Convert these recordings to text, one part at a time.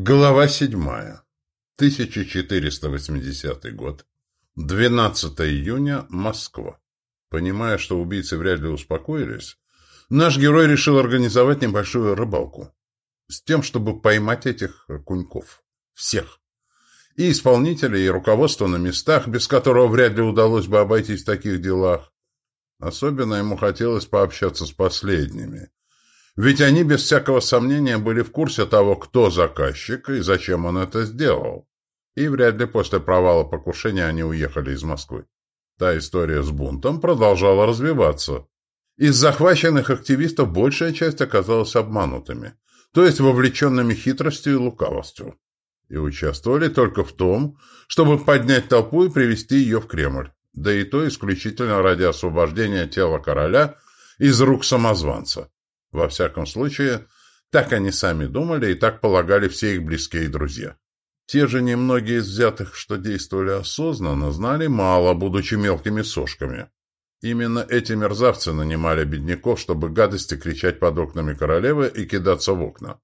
Глава седьмая. 1480 год. 12 июня. Москва. Понимая, что убийцы вряд ли успокоились, наш герой решил организовать небольшую рыбалку. С тем, чтобы поймать этих куньков. Всех. И исполнителей, и руководство на местах, без которого вряд ли удалось бы обойтись в таких делах. Особенно ему хотелось пообщаться с последними ведь они, без всякого сомнения, были в курсе того, кто заказчик и зачем он это сделал. И вряд ли после провала покушения они уехали из Москвы. Та история с бунтом продолжала развиваться. Из захваченных активистов большая часть оказалась обманутыми, то есть вовлеченными хитростью и лукавостью. И участвовали только в том, чтобы поднять толпу и привести ее в Кремль, да и то исключительно ради освобождения тела короля из рук самозванца. Во всяком случае, так они сами думали и так полагали все их близкие друзья. Те же немногие из взятых, что действовали осознанно, знали мало, будучи мелкими сошками. Именно эти мерзавцы нанимали бедняков, чтобы гадости кричать под окнами королевы и кидаться в окна.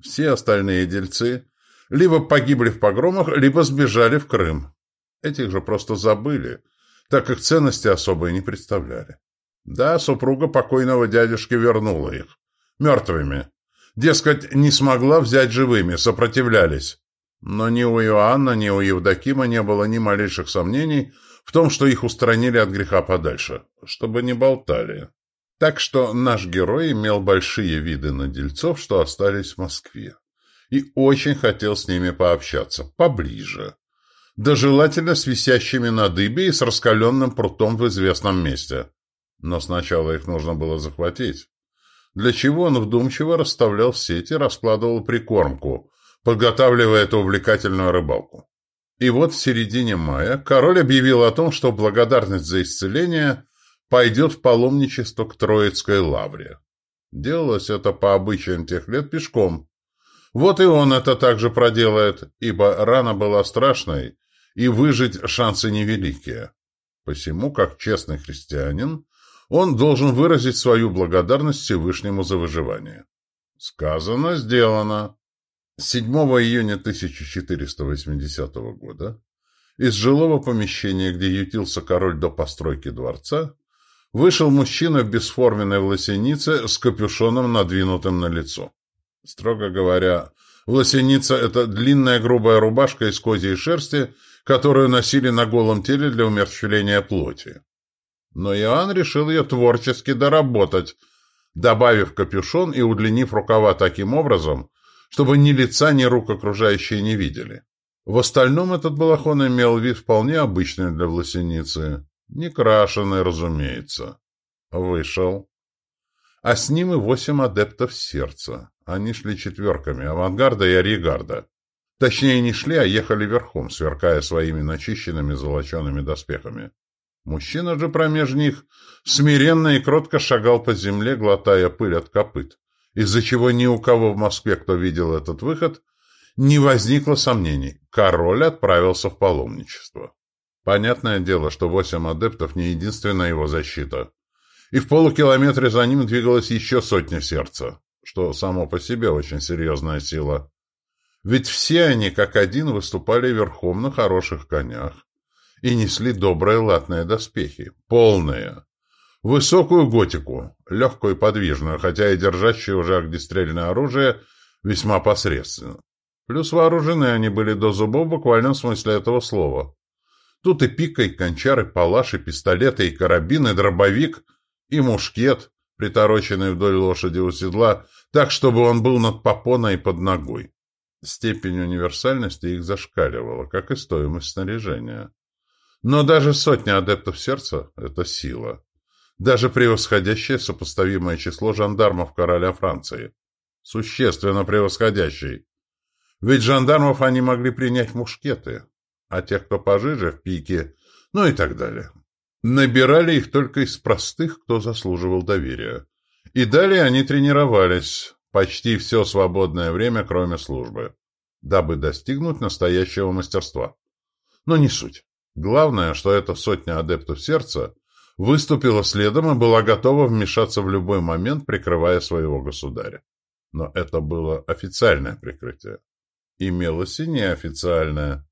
Все остальные дельцы либо погибли в погромах, либо сбежали в Крым. Этих же просто забыли, так как ценности особо и не представляли. Да, супруга покойного дядюшки вернула их. Мертвыми. Дескать, не смогла взять живыми, сопротивлялись. Но ни у Иоанна, ни у Евдокима не было ни малейших сомнений в том, что их устранили от греха подальше, чтобы не болтали. Так что наш герой имел большие виды на дельцов, что остались в Москве. И очень хотел с ними пообщаться, поближе. Да желательно с висящими на дыбе и с раскаленным прутом в известном месте. Но сначала их нужно было захватить. Для чего он вдумчиво расставлял сети, раскладывал прикормку, подготавливая эту увлекательную рыбалку. И вот в середине мая король объявил о том, что благодарность за исцеление пойдет в паломничество к Троицкой лавре. Делалось это по обычаям тех лет пешком. Вот и он это также проделает, ибо рана была страшной, и выжить шансы невеликие. Посему, как честный христианин, он должен выразить свою благодарность Всевышнему за выживание. Сказано, сделано. 7 июня 1480 года из жилого помещения, где ютился король до постройки дворца, вышел мужчина в бесформенной власенице с капюшоном, надвинутым на лицо. Строго говоря, власеница – это длинная грубая рубашка из козьей шерсти, которую носили на голом теле для умерщвления плоти но Иоанн решил ее творчески доработать, добавив капюшон и удлинив рукава таким образом, чтобы ни лица, ни рук окружающие не видели. В остальном этот балахон имел вид вполне обычный для власеницы, не крашеный, разумеется. Вышел. А с ним и восемь адептов сердца. Они шли четверками, авангарда и аригарда. Точнее, не шли, а ехали верхом, сверкая своими начищенными золочеными доспехами. Мужчина же промеж них смиренно и кротко шагал по земле, глотая пыль от копыт, из-за чего ни у кого в Москве, кто видел этот выход, не возникло сомнений. Король отправился в паломничество. Понятное дело, что восемь адептов не единственная его защита. И в полукилометре за ним двигалось еще сотня сердца, что само по себе очень серьезная сила. Ведь все они, как один, выступали верхом на хороших конях, и несли добрые латные доспехи, полные. Высокую готику, легкую и подвижную, хотя и держащую уже огнестрельное оружие весьма посредственно. Плюс вооружены они были до зубов в буквальном смысле этого слова. Тут и пика, и кончары, палаш, и пистолеты, и карабин, и дробовик, и мушкет, притороченный вдоль лошади у седла, так, чтобы он был над попоной и под ногой. Степень универсальности их зашкаливала, как и стоимость снаряжения. Но даже сотня адептов сердца – это сила. Даже превосходящее сопоставимое число жандармов короля Франции. Существенно превосходящий. Ведь жандармов они могли принять мушкеты, а тех, кто пожиже, в пике, ну и так далее. Набирали их только из простых, кто заслуживал доверия. И далее они тренировались почти все свободное время, кроме службы, дабы достигнуть настоящего мастерства. Но не суть. Главное, что эта сотня адептов сердца выступила следом и была готова вмешаться в любой момент, прикрывая своего государя. Но это было официальное прикрытие. Имелось и неофициальное.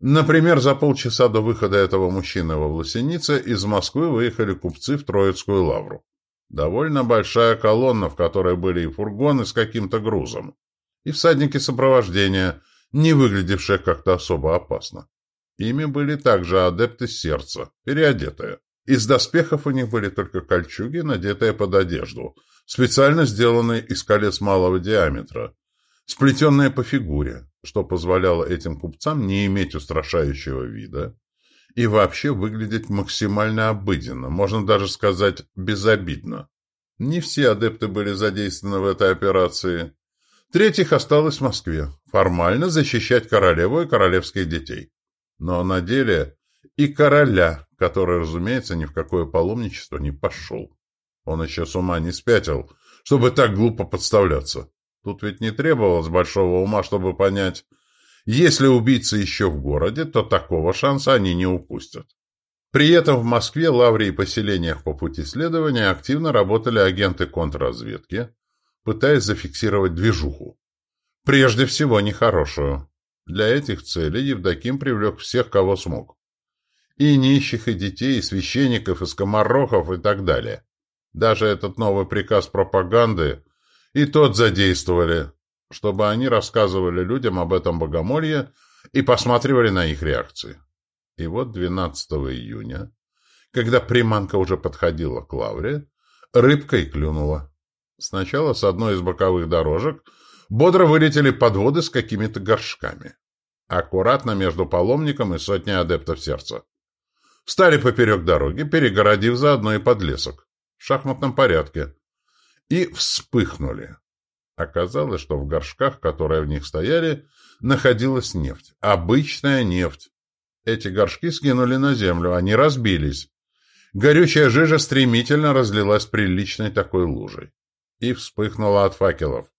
Например, за полчаса до выхода этого мужчины во Власенице из Москвы выехали купцы в Троицкую лавру. Довольно большая колонна, в которой были и фургоны с каким-то грузом, и всадники сопровождения, не выглядевшие как-то особо опасно. Ими были также адепты сердца, переодетые. Из доспехов у них были только кольчуги, надетые под одежду, специально сделанные из колец малого диаметра, сплетенные по фигуре, что позволяло этим купцам не иметь устрашающего вида и вообще выглядеть максимально обыденно, можно даже сказать безобидно. Не все адепты были задействованы в этой операции. Третьих осталось в Москве, формально защищать королеву и королевских детей. Но на деле и короля, который, разумеется, ни в какое паломничество не пошел. Он еще с ума не спятил, чтобы так глупо подставляться. Тут ведь не требовалось большого ума, чтобы понять, если убийцы еще в городе, то такого шанса они не упустят. При этом в Москве, Лавре и поселениях по пути следования активно работали агенты контрразведки, пытаясь зафиксировать движуху. Прежде всего, нехорошую. Для этих целей Евдоким привлек всех, кого смог. И нищих, и детей, и священников, и скоморохов, и так далее. Даже этот новый приказ пропаганды и тот задействовали, чтобы они рассказывали людям об этом богомолье и посматривали на их реакции. И вот 12 июня, когда приманка уже подходила к лавре, рыбка и клюнула. Сначала с одной из боковых дорожек бодро вылетели подводы с какими-то горшками. Аккуратно между паломником и сотней адептов сердца. Встали поперек дороги, перегородив заодно и подлесок. В шахматном порядке и вспыхнули. Оказалось, что в горшках, которые в них стояли, находилась нефть. Обычная нефть. Эти горшки скинули на землю, они разбились. Горючая жижа стремительно разлилась приличной такой лужей. И вспыхнула от факелов.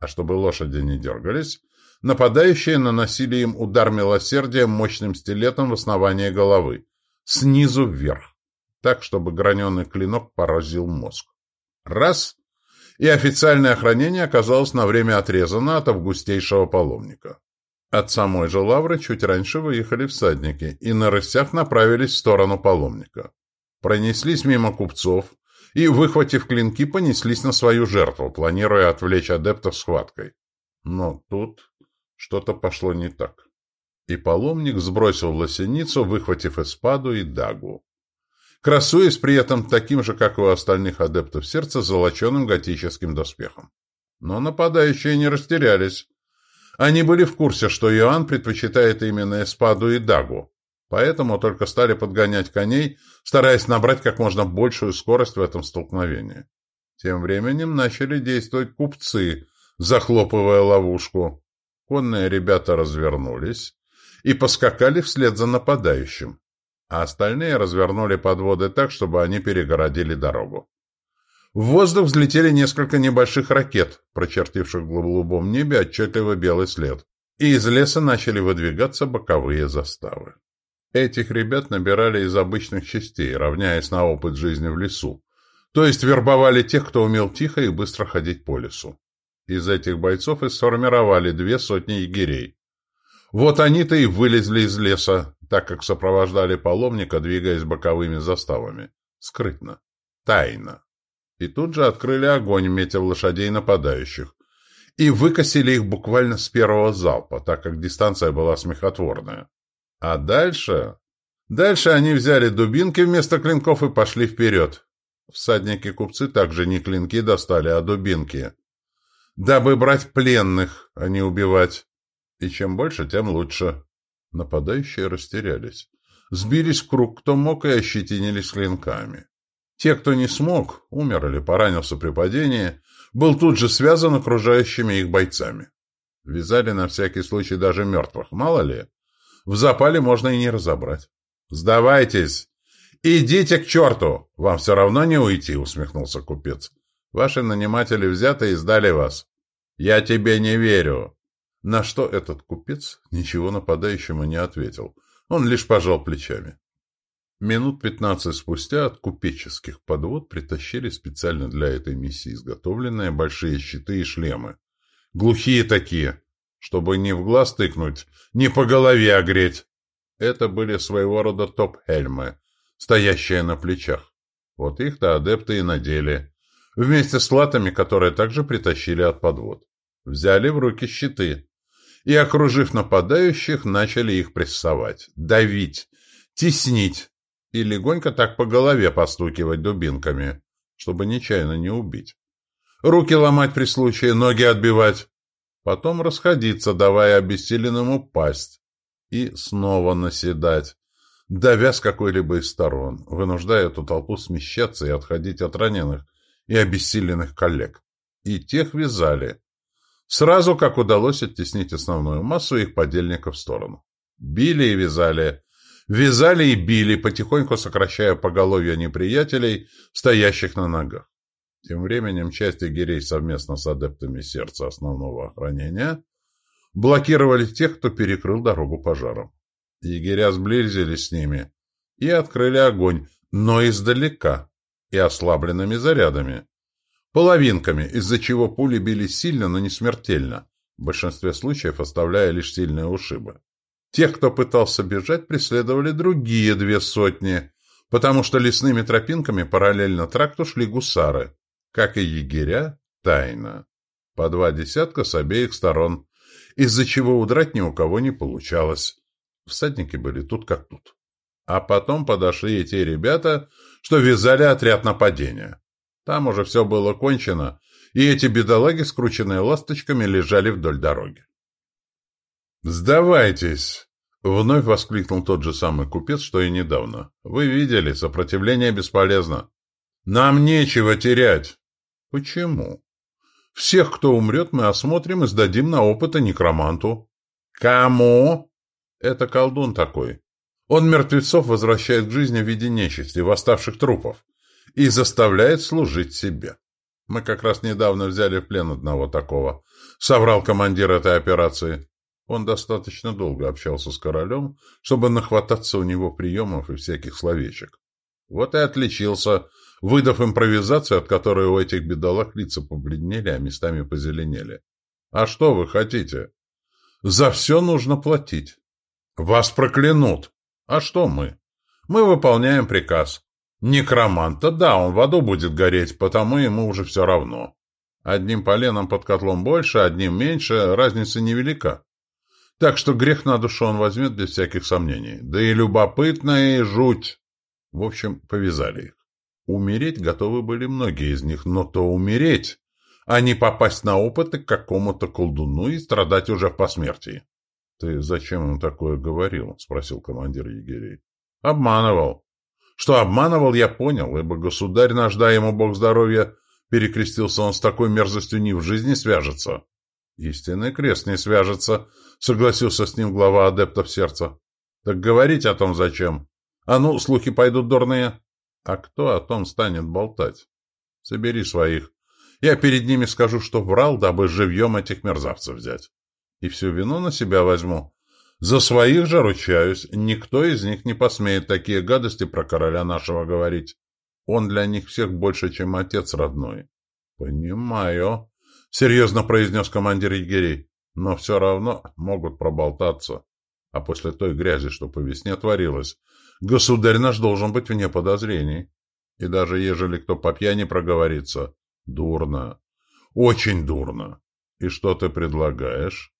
А чтобы лошади не дергались, нападающие наносили им удар милосердия мощным стилетом в основание головы, снизу вверх, так, чтобы граненый клинок поразил мозг. Раз и официальное охранение оказалось на время отрезано от августейшего паломника. От самой же лавры чуть раньше выехали всадники и на рысях направились в сторону паломника. Пронеслись мимо купцов и, выхватив клинки, понеслись на свою жертву, планируя отвлечь адептов схваткой. Но тут что-то пошло не так. И паломник сбросил лосеницу, выхватив эспаду и дагу красуясь при этом таким же, как и у остальных адептов сердца, золоченым готическим доспехом. Но нападающие не растерялись. Они были в курсе, что Иоанн предпочитает именно Эспаду и Дагу, поэтому только стали подгонять коней, стараясь набрать как можно большую скорость в этом столкновении. Тем временем начали действовать купцы, захлопывая ловушку. Конные ребята развернулись и поскакали вслед за нападающим а остальные развернули подводы так, чтобы они перегородили дорогу. В воздух взлетели несколько небольших ракет, прочертивших в голубом небе отчетливо белый след, и из леса начали выдвигаться боковые заставы. Этих ребят набирали из обычных частей, равняясь на опыт жизни в лесу, то есть вербовали тех, кто умел тихо и быстро ходить по лесу. Из этих бойцов и сформировали две сотни егерей. Вот они-то и вылезли из леса, так как сопровождали паломника, двигаясь боковыми заставами. Скрытно. Тайно. И тут же открыли огонь, метя лошадей нападающих. И выкосили их буквально с первого залпа, так как дистанция была смехотворная. А дальше... Дальше они взяли дубинки вместо клинков и пошли вперед. Всадники-купцы также не клинки достали, а дубинки. Дабы брать пленных, а не убивать. И чем больше, тем лучше. Нападающие растерялись. Сбились в круг, кто мог, и ощетинились клинками. Те, кто не смог, умер или поранился при падении, был тут же связан окружающими их бойцами. Вязали на всякий случай даже мертвых, мало ли. В запале можно и не разобрать. «Сдавайтесь! Идите к черту! Вам все равно не уйти!» — усмехнулся купец. «Ваши наниматели взяты и сдали вас. Я тебе не верю!» На что этот купец ничего нападающему не ответил. Он лишь пожал плечами. Минут пятнадцать спустя от купеческих подвод притащили специально для этой миссии изготовленные большие щиты и шлемы. Глухие такие, чтобы ни в глаз тыкнуть, ни по голове огреть. Это были своего рода топ-хельмы, стоящие на плечах. Вот их-то адепты и надели. Вместе с латами, которые также притащили от подвод. Взяли в руки щиты. И, окружив нападающих, начали их прессовать, давить, теснить и легонько так по голове постукивать дубинками, чтобы нечаянно не убить. Руки ломать при случае, ноги отбивать. Потом расходиться, давая обессиленному упасть. И снова наседать, давя с какой-либо из сторон, вынуждая эту толпу смещаться и отходить от раненых и обессиленных коллег. И тех вязали. Сразу как удалось оттеснить основную массу их подельников в сторону. Били и вязали. Вязали и били, потихоньку сокращая поголовье неприятелей, стоящих на ногах. Тем временем часть егерей совместно с адептами сердца основного охранения блокировали тех, кто перекрыл дорогу пожаром. Егеря сблизились с ними и открыли огонь, но издалека и ослабленными зарядами. Половинками, из-за чего пули били сильно, но не смертельно, в большинстве случаев оставляя лишь сильные ушибы. Тех, кто пытался бежать, преследовали другие две сотни, потому что лесными тропинками параллельно тракту шли гусары, как и егеря, тайно. По два десятка с обеих сторон, из-за чего удрать ни у кого не получалось. Всадники были тут как тут. А потом подошли и те ребята, что вязали отряд нападения. Там уже все было кончено, и эти бедолаги, скрученные ласточками, лежали вдоль дороги. «Сдавайтесь!» — вновь воскликнул тот же самый купец, что и недавно. «Вы видели, сопротивление бесполезно. Нам нечего терять!» «Почему?» «Всех, кто умрет, мы осмотрим и сдадим на опыты некроманту». «Кому?» «Это колдун такой. Он мертвецов возвращает к жизни в виде нечисти, восставших трупов, и заставляет служить себе. Мы как раз недавно взяли в плен одного такого, соврал командир этой операции. Он достаточно долго общался с королем, чтобы нахвататься у него приемов и всяких словечек. Вот и отличился, выдав импровизацию, от которой у этих бедолаг лица побледнели, а местами позеленели. А что вы хотите? За все нужно платить. Вас проклянут. А что мы? Мы выполняем приказ. Некроманта, да, он в аду будет гореть, потому ему уже все равно. Одним поленом под котлом больше, одним меньше, разница невелика. Так что грех на душу он возьмет без всяких сомнений. Да и любопытно, и жуть. В общем, повязали их. Умереть готовы были многие из них, но то умереть, а не попасть на опыты к какому-то колдуну и страдать уже в посмертии. — Ты зачем ему такое говорил? — спросил командир егерей. — Обманывал. Что обманывал, я понял, ибо государь наш, дай ему бог здоровья, перекрестился он с такой мерзостью не в жизни свяжется. — Истинный крест не свяжется, — согласился с ним глава адептов сердца. — Так говорить о том зачем? А ну, слухи пойдут дурные. А кто о том станет болтать? Собери своих. Я перед ними скажу, что врал, дабы живьем этих мерзавцев взять и всю вину на себя возьму. За своих же ручаюсь, никто из них не посмеет такие гадости про короля нашего говорить. Он для них всех больше, чем отец родной. — Понимаю, — серьезно произнес командир егерей, — но все равно могут проболтаться. А после той грязи, что по весне творилось, государь наш должен быть вне подозрений. И даже ежели кто по пьяни проговорится, дурно, очень дурно. И что ты предлагаешь?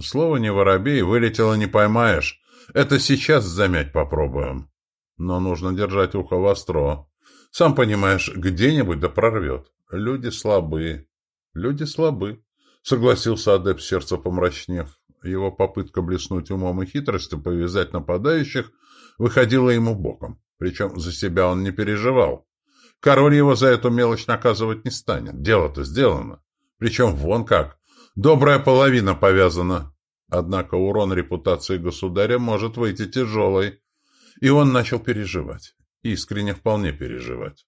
Слово не воробей, вылетело не поймаешь. Это сейчас замять попробуем. Но нужно держать ухо востро. Сам понимаешь, где-нибудь да прорвет. Люди слабы. Люди слабы, согласился адепт сердца помрачнев. Его попытка блеснуть умом и хитростью повязать нападающих выходила ему боком. Причем за себя он не переживал. Король его за эту мелочь наказывать не станет. Дело-то сделано. Причем вон как. Добрая половина повязана. Однако урон репутации государя может выйти тяжелый. И он начал переживать. Искренне вполне переживать.